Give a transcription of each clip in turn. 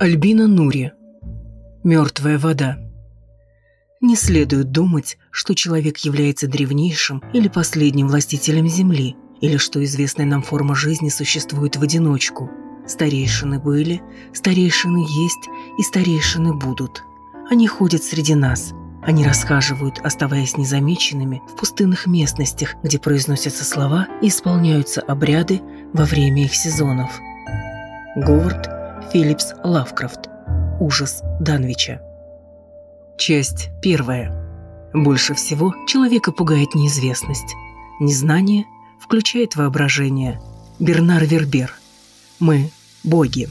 Альбина Нури. Мертвая вода. Не следует думать, что человек является древнейшим или последним властителем Земли, или что известная нам форма жизни существует в одиночку. Старейшины были, старейшины есть и старейшины будут. Они ходят среди нас. Они расхаживают, оставаясь незамеченными в пустынных местностях, где произносятся слова и исполняются обряды во время их сезонов. Говард Филлипс Лавкрафт. Ужас Данвича. Часть первая. Больше всего человека пугает неизвестность. Незнание включает воображение. Бернар Вербер. Мы – боги.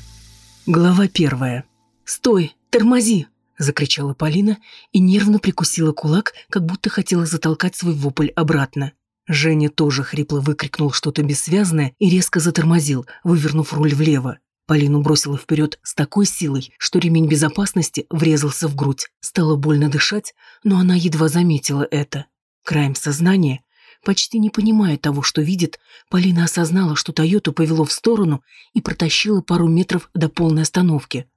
Глава первая. «Стой! Тормози!» – закричала Полина и нервно прикусила кулак, как будто хотела затолкать свой вопль обратно. Женя тоже хрипло выкрикнул что-то бессвязное и резко затормозил, вывернув руль влево. Полину бросило вперед с такой силой, что ремень безопасности врезался в грудь. Стало больно дышать, но она едва заметила это. Краем сознания, почти не понимая того, что видит, Полина осознала, что Тойоту повело в сторону и протащила пару метров до полной остановки.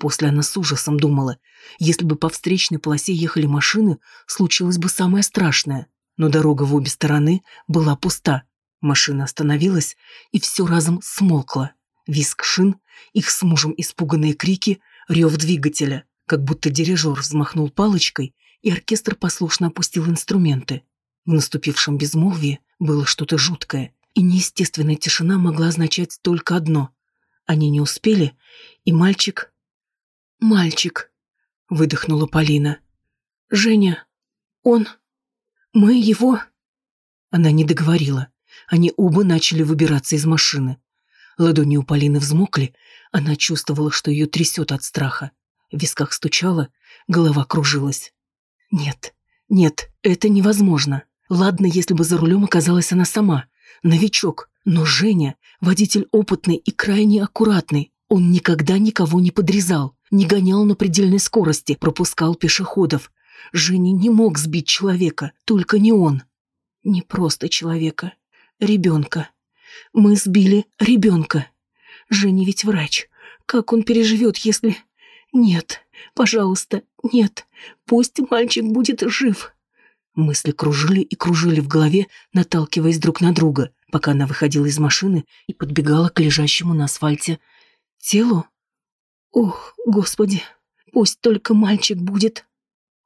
После она с ужасом думала, если бы по встречной полосе ехали машины, случилось бы самое страшное. Но дорога в обе стороны была пуста. Машина остановилась, и все разом смолкло. Виск шин, их с мужем испуганные крики, рев двигателя, как будто дирижер взмахнул палочкой, и оркестр послушно опустил инструменты. В наступившем безмолвии было что-то жуткое, и неестественная тишина могла означать только одно. Они не успели, и мальчик... «Мальчик», — выдохнула Полина. «Женя, он... Мы его...» Она не договорила. Они оба начали выбираться из машины. Ладони у Полины взмокли, она чувствовала, что ее трясет от страха. В висках стучало, голова кружилась. Нет, нет, это невозможно. Ладно, если бы за рулем оказалась она сама, новичок, но Женя, водитель опытный и крайне аккуратный, он никогда никого не подрезал, не гонял на предельной скорости, пропускал пешеходов. Женя не мог сбить человека, только не он. Не просто человека, ребенка. Мы сбили ребенка. Женя ведь врач. Как он переживет, если... Нет, пожалуйста, нет. Пусть мальчик будет жив. Мысли кружили и кружили в голове, наталкиваясь друг на друга, пока она выходила из машины и подбегала к лежащему на асфальте телу. Ох, господи, пусть только мальчик будет.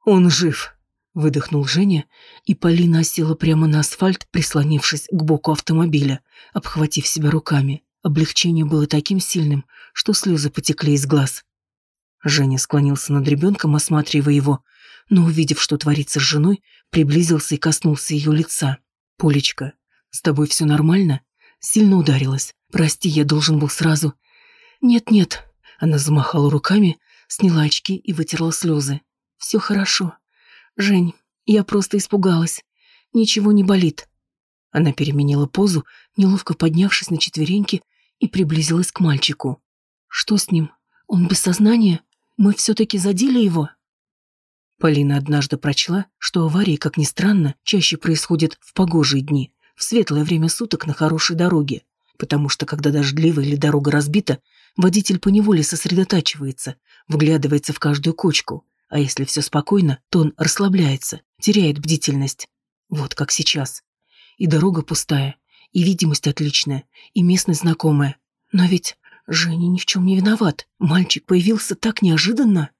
Он жив, выдохнул Женя, и Полина осела прямо на асфальт, прислонившись к боку автомобиля, обхватив себя руками. Облегчение было таким сильным, что слезы потекли из глаз. Женя склонился над ребенком, осматривая его, но, увидев, что творится с женой, приблизился и коснулся ее лица. «Полечка, с тобой все нормально?» Сильно ударилась. «Прости, я должен был сразу...» «Нет-нет», — она замахала руками, сняла очки и вытерла слезы. «Все хорошо. Жень, я просто испугалась. Ничего не болит». Она переменила позу, неловко поднявшись на четвереньки и приблизилась к мальчику. «Что с ним? Он без сознания? Мы все-таки задели его?» Полина однажды прочла, что аварии, как ни странно, чаще происходят в погожие дни, в светлое время суток на хорошей дороге, потому что, когда дождливо или дорога разбита, водитель поневоле сосредотачивается, вглядывается в каждую кочку, а если все спокойно, то он расслабляется, теряет бдительность. Вот как сейчас. И дорога пустая, и видимость отличная, и местность знакомая. Но ведь Женя ни в чем не виноват. Мальчик появился так неожиданно.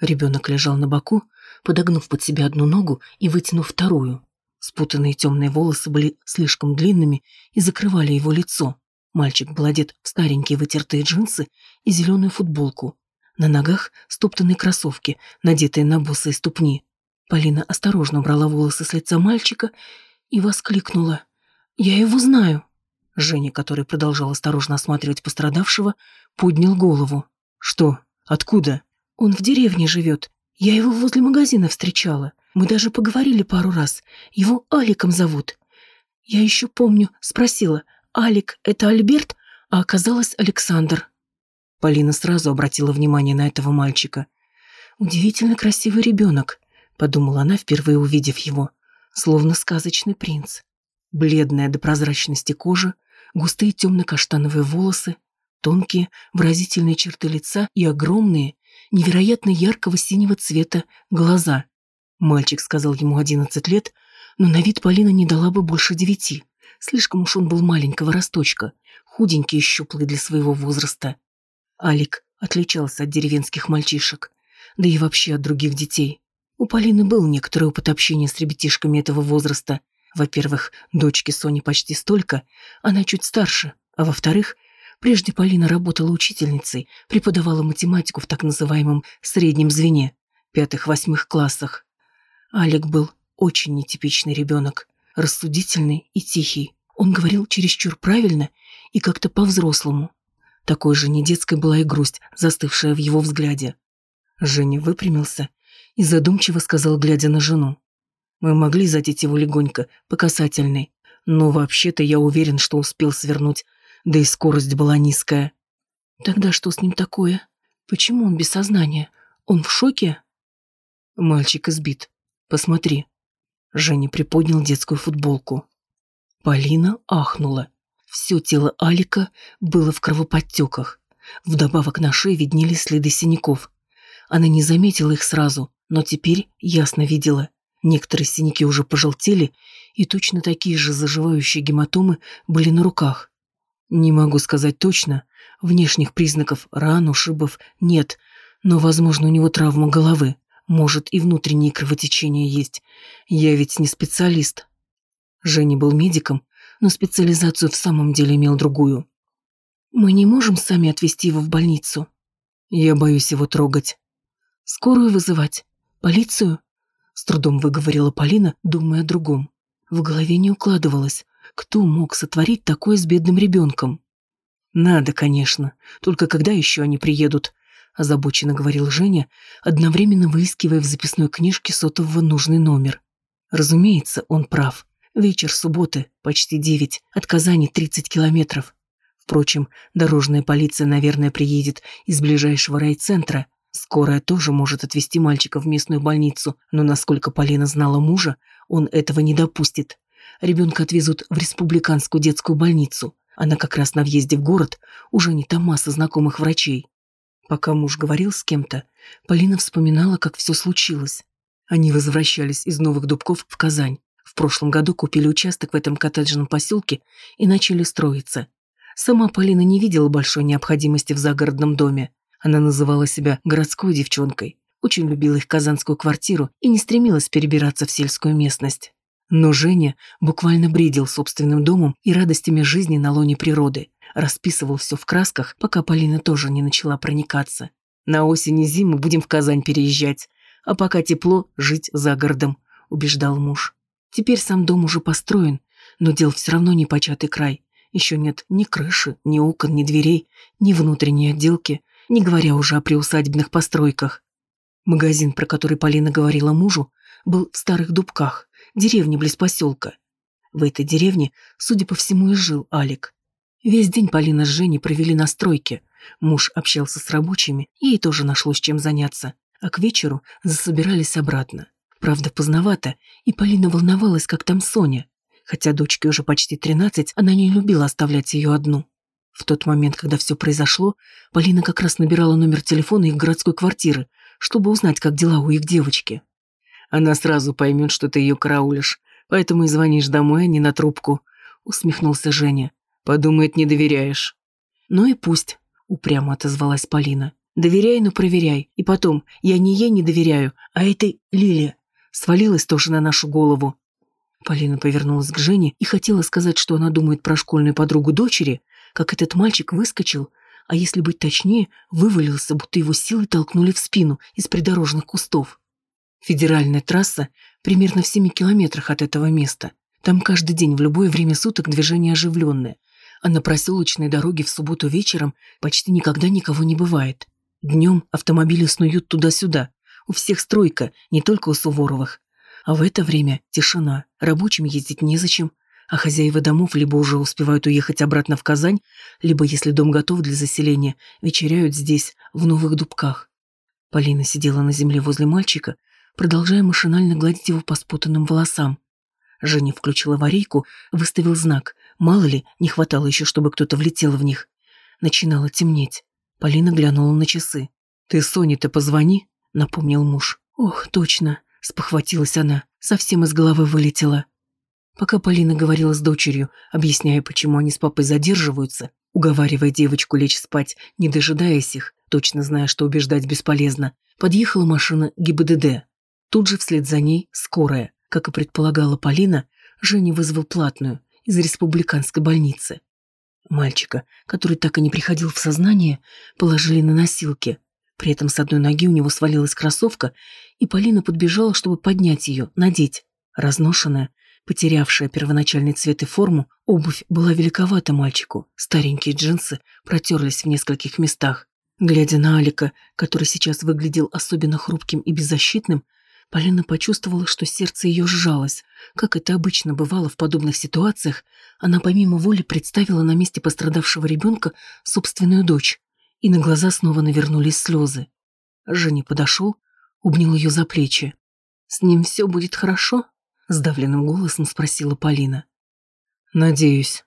Ребенок лежал на боку, подогнув под себя одну ногу и вытянув вторую. Спутанные темные волосы были слишком длинными и закрывали его лицо. Мальчик был одет в старенькие вытертые джинсы и зеленую футболку. На ногах стоптанные кроссовки, надетые на босые ступни. Полина осторожно брала волосы с лица мальчика и воскликнула. «Я его знаю». Женя, который продолжал осторожно осматривать пострадавшего, поднял голову. «Что? Откуда?» «Он в деревне живет. Я его возле магазина встречала. Мы даже поговорили пару раз. Его Аликом зовут. Я еще помню, спросила, «Алик, это Альберт?» А оказалось Александр. Полина сразу обратила внимание на этого мальчика. «Удивительно красивый ребенок», — подумала она, впервые увидев его. Словно сказочный принц. Бледная до прозрачности кожа, густые темно-каштановые волосы, тонкие выразительные черты лица и огромные, невероятно яркого синего цвета глаза. Мальчик сказал ему одиннадцать лет, но на вид Полина не дала бы больше девяти. Слишком уж он был маленького росточка, худенький и щуплый для своего возраста. Алик отличался от деревенских мальчишек, да и вообще от других детей. У Полины был некоторый опыт общения с ребятишками этого возраста. Во-первых, дочке Сони почти столько, она чуть старше, а во-вторых, прежде Полина работала учительницей, преподавала математику в так называемом среднем звене, пятых-восьмых классах. Алик был очень нетипичный ребенок, рассудительный и тихий. Он говорил чересчур правильно и как-то по-взрослому. Такой же недетской была и грусть, застывшая в его взгляде. Женя выпрямился и задумчиво сказал, глядя на жену. «Мы могли задеть его легонько, по касательной, но вообще-то я уверен, что успел свернуть, да и скорость была низкая». «Тогда что с ним такое? Почему он без сознания? Он в шоке?» «Мальчик избит. Посмотри». Женя приподнял детскую футболку. Полина ахнула. Все тело Алика было в кровоподтеках. Вдобавок на шее виднелись следы синяков. Она не заметила их сразу, но теперь ясно видела. Некоторые синяки уже пожелтели, и точно такие же заживающие гематомы были на руках. Не могу сказать точно, внешних признаков ран, ушибов нет, но, возможно, у него травма головы. Может, и внутренние кровотечения есть. Я ведь не специалист. Женя был медиком, но специализацию в самом деле имел другую. Мы не можем сами отвезти его в больницу. Я боюсь его трогать. Скорую вызывать? Полицию? С трудом выговорила Полина, думая о другом. В голове не укладывалось, кто мог сотворить такое с бедным ребенком. Надо, конечно, только когда еще они приедут? Озабоченно говорил Женя, одновременно выискивая в записной книжке сотового нужный номер. Разумеется, он прав. Вечер субботы, почти девять, от Казани тридцать километров. Впрочем, дорожная полиция, наверное, приедет из ближайшего райцентра. Скорая тоже может отвезти мальчика в местную больницу, но, насколько Полина знала мужа, он этого не допустит. Ребенка отвезут в республиканскую детскую больницу. Она как раз на въезде в город, уже не там масса знакомых врачей. Пока муж говорил с кем-то, Полина вспоминала, как все случилось. Они возвращались из Новых Дубков в Казань. В прошлом году купили участок в этом коттеджном поселке и начали строиться. Сама Полина не видела большой необходимости в загородном доме. Она называла себя городской девчонкой, очень любила их казанскую квартиру и не стремилась перебираться в сельскую местность. Но Женя буквально бредил собственным домом и радостями жизни на лоне природы. Расписывал все в красках, пока Полина тоже не начала проникаться. «На осень и зиму будем в Казань переезжать, а пока тепло, жить за городом», – убеждал муж. Теперь сам дом уже построен, но дел все равно не початый край. Еще нет ни крыши, ни окон, ни дверей, ни внутренней отделки, не говоря уже о приусадебных постройках. Магазин, про который Полина говорила мужу, был в Старых Дубках, деревне близ поселка. В этой деревне, судя по всему, и жил Алик. Весь день Полина с Женей провели на стройке. Муж общался с рабочими, ей тоже нашлось чем заняться. А к вечеру засобирались обратно. Правда, поздновато, и Полина волновалась, как там Соня. Хотя дочке уже почти тринадцать, она не любила оставлять ее одну. В тот момент, когда все произошло, Полина как раз набирала номер телефона их городской квартиры, чтобы узнать, как дела у их девочки. Она сразу поймет, что ты ее караулишь, поэтому и звонишь домой, а не на трубку, усмехнулся Женя. Подумает, не доверяешь. Ну и пусть, упрямо отозвалась Полина. Доверяй, но проверяй. И потом, я не ей не доверяю, а этой Лиле свалилась тоже на нашу голову. Полина повернулась к Жене и хотела сказать, что она думает про школьную подругу дочери, как этот мальчик выскочил, а если быть точнее, вывалился, будто его силой толкнули в спину из придорожных кустов. Федеральная трасса примерно в семи километрах от этого места. Там каждый день в любое время суток движение оживленное, а на проселочной дороге в субботу вечером почти никогда никого не бывает. Днем автомобили снуют туда-сюда, у всех стройка, не только у Суворовых. А в это время тишина, рабочим ездить незачем. а хозяева домов либо уже успевают уехать обратно в Казань, либо, если дом готов для заселения, вечеряют здесь, в Новых Дубках. Полина сидела на земле возле мальчика, продолжая машинально гладить его по спутанным волосам. Женя включила аварийку, выставил знак. Мало ли, не хватало еще, чтобы кто-то влетел в них. Начинало темнеть. Полина глянула на часы. «Ты Соне-то позвони», — напомнил муж. «Ох, точно», — спохватилась она, совсем из головы вылетела. Пока Полина говорила с дочерью, объясняя, почему они с папой задерживаются, уговаривая девочку лечь спать, не дожидаясь их, точно зная, что убеждать бесполезно, подъехала машина ГИБДД. Тут же вслед за ней скорая. Как и предполагала Полина, Женя вызвал платную из республиканской больницы. Мальчика, который так и не приходил в сознание, положили на носилки. При этом с одной ноги у него свалилась кроссовка, и Полина подбежала, чтобы поднять ее, надеть. Разношенная, Потерявшая первоначальный цвет и форму, обувь была великовата мальчику. Старенькие джинсы протерлись в нескольких местах. Глядя на Алика, который сейчас выглядел особенно хрупким и беззащитным, Полина почувствовала, что сердце ее сжалось. Как это обычно бывало в подобных ситуациях, она помимо воли представила на месте пострадавшего ребенка собственную дочь, и на глаза снова навернулись слезы. Женя подошел, обнял ее за плечи. «С ним все будет хорошо?» Сдавленным голосом спросила Полина. «Надеюсь».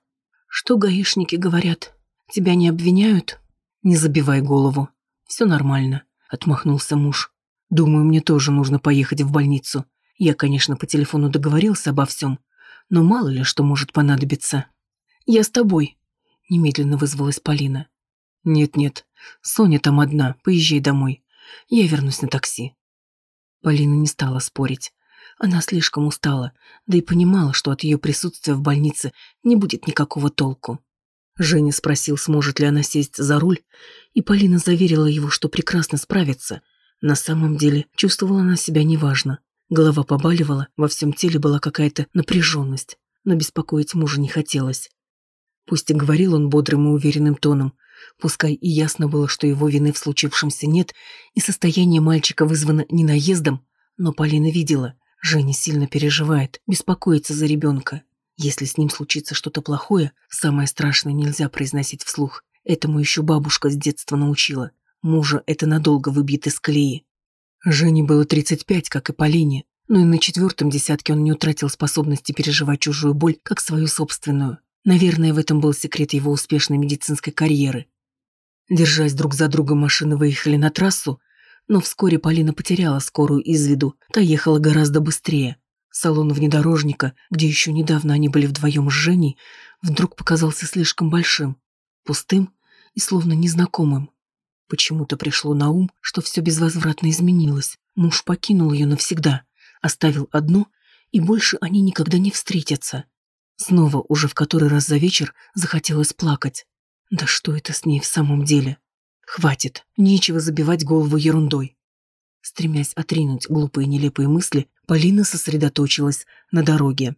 «Что гаишники говорят? Тебя не обвиняют?» «Не забивай голову. Все нормально», — отмахнулся муж. «Думаю, мне тоже нужно поехать в больницу. Я, конечно, по телефону договорился обо всем, но мало ли что может понадобиться». «Я с тобой», — немедленно вызвалась Полина. «Нет-нет, Соня там одна, поезжай домой. Я вернусь на такси». Полина не стала спорить. Она слишком устала, да и понимала, что от ее присутствия в больнице не будет никакого толку. Женя спросил, сможет ли она сесть за руль, и Полина заверила его, что прекрасно справится. На самом деле чувствовала она себя неважно. Голова побаливала, во всем теле была какая-то напряженность, но беспокоить мужа не хотелось. Пусть и говорил он бодрым и уверенным тоном, пускай и ясно было, что его вины в случившемся нет, и состояние мальчика вызвано не наездом, но Полина видела, Женя сильно переживает, беспокоится за ребенка. Если с ним случится что-то плохое, самое страшное нельзя произносить вслух. Этому еще бабушка с детства научила. Мужа это надолго выбьет из колеи. Жене было 35, как и Полине, но и на четвертом десятке он не утратил способности переживать чужую боль, как свою собственную. Наверное, в этом был секрет его успешной медицинской карьеры. Держась друг за другом, машины выехали на трассу, но вскоре Полина потеряла скорую из виду, та ехала гораздо быстрее. Салон внедорожника, где еще недавно они были вдвоем с Женей, вдруг показался слишком большим, пустым и словно незнакомым. Почему-то пришло на ум, что все безвозвратно изменилось. Муж покинул ее навсегда, оставил одну, и больше они никогда не встретятся. Снова, уже в который раз за вечер, захотелось плакать. Да что это с ней в самом деле? Хватит, нечего забивать голову ерундой. Стремясь отринуть глупые нелепые мысли, Полина сосредоточилась на дороге.